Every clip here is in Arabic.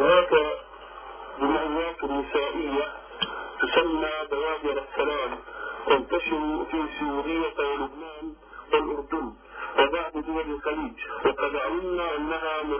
هناك جمعيات نسائية تسمى بوادر السلام تنتشر في سوريا ولبنان والأردن وبعض دول الخليج. وقد علمنا أنها مرتبطة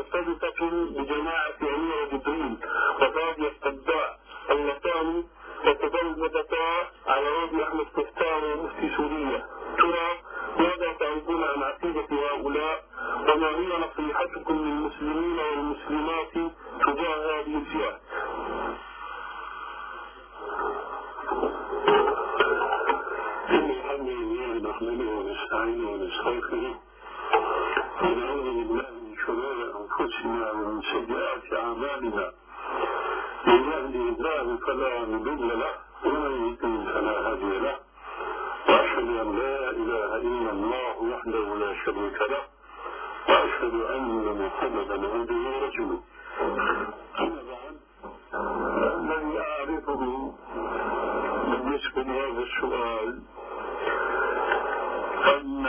سيئات أعمالنا من يهده الله فلا مضل له ومن يضلل فلا هادي له. وأشهد أن لا إله إلا الله وحده لا شريك له. وأشهد أن محمدا عبده ورسوله. أما بعد الذي أعرفه السؤال أن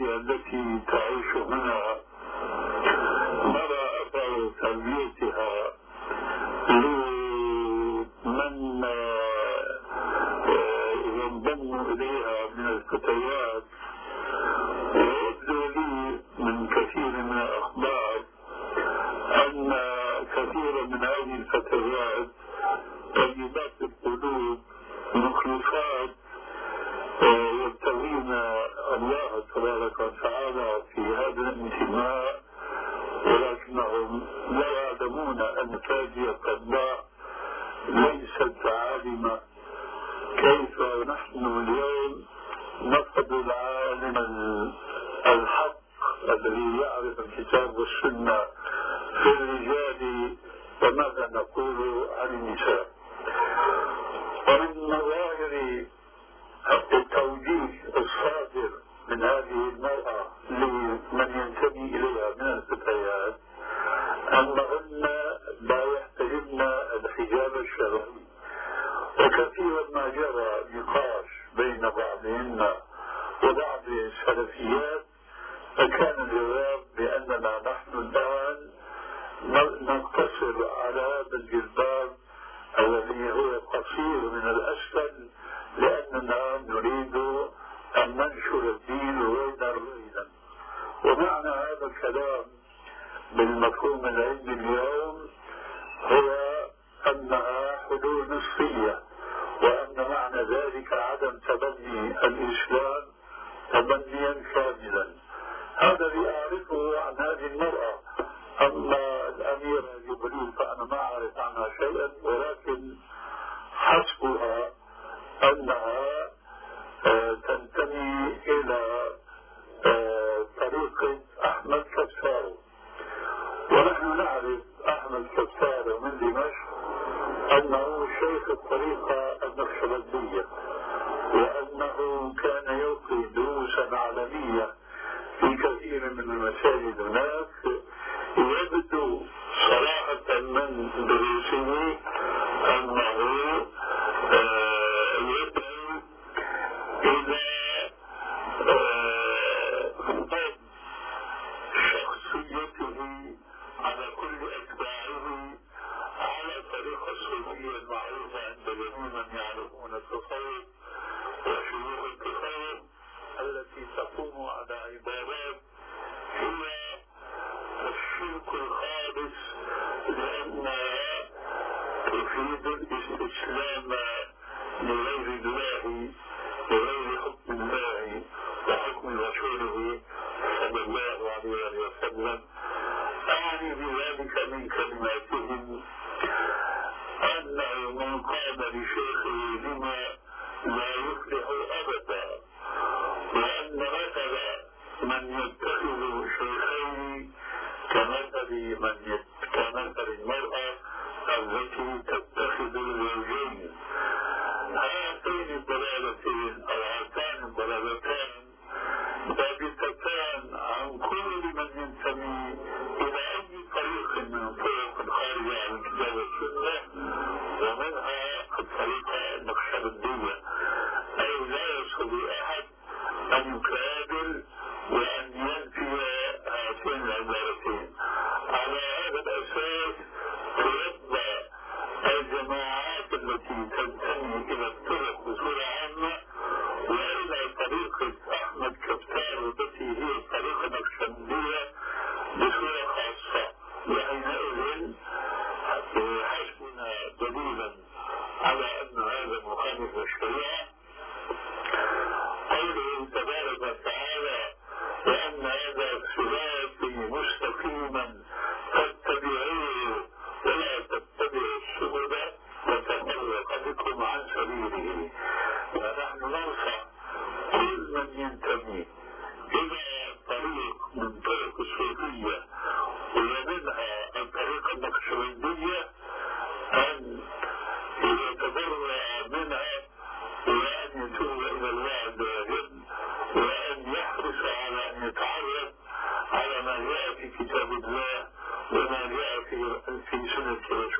التي تعيش هنا نرى أثر تربيتها لمن ينضم إليها من الفتيات ويبدو لي من كثير من الأخبار أن كثيرا من الفتيات طيبات القلوب مخلصات يبتغين الله تبارك وتعالى في هذا الانتماء ولكنهم لا يعلمون أن فاجية الله ليست عالمة. كيف نحن اليوم نفقد العالم الحق الذي يعرف الكتاب والسنة في الرجال وماذا نقول عن النساء؟ ومن مظاهر التوجيه الصادر من هذه المرأة لمن ينتمي إليها من الفتيات أنهن لا يحتجبن الحجاب الشرعي. وكثيرا ما جرى نقاش بين بعضهن وبعض السلفيات فكان الجواب بأننا نحن الآن نقتصر على هذا الجلباب الذي هو قصير من الأسفل لأننا نريد أن ننشر الدين رويدا رويدا. ومعنى هذا الكلام بالمفهوم العلمي اليوم هو أنها حلول نصفية وأن معنى ذلك عدم تبني الإسلام تبنيا كاملا. هذا اللي أعرفه عن هذه المرأة. أما الأميرة جبريل فأنا ما أعرف عنها شيئا ولكن حسبها أنها تنتمي إلى طريقة أحمد كفار ونحن نعرف أحمد كفار من دمشق أنه شيخ الطريقة النقشبندية وأنه كان يلقي دروسا عالمية في كثير من المساجد هناك يبدو صراحة من دروسه أنه لغير الله لغير حكم الله وحكم رسوله صلى الله عليه وسلم. أعني بذلك من كلماتهم. أنه من قام لشيخه بما لا بلدتين أو عتان بلدتان عن كل من ينتمي إلى أي طريق من طرق الخارجة عن الكتاب والسنة ومنها الطريقة النقشبندية أي لا يستطيع أحد أن يقابل وأن ينفي هاتين العبارتين على هذا الأساس تربى الجماعات التي تنتمي إلى الطرق بسرعة التي هي الطريقة الشمولية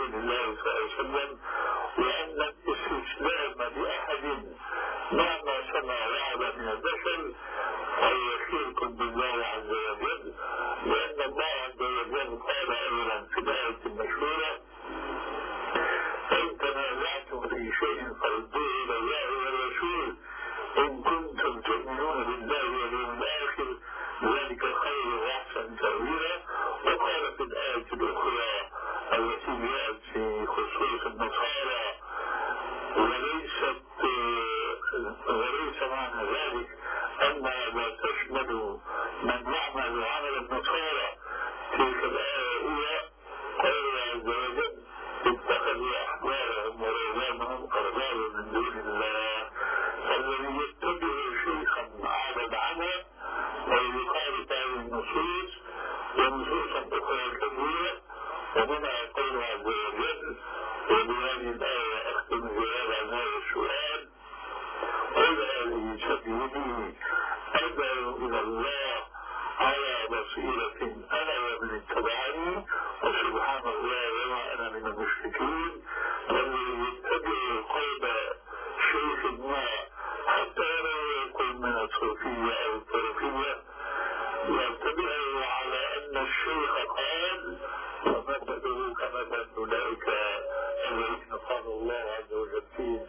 people know that it's a وسبحان الله وما أنا من المشركين لم يتبع قلب شيخ ما حتى لو يكون من الصوفية أو الطرفية يتبعه على أن الشيخ قال فمثله كمثل أولئك الذين قال الله عز وجل فيهم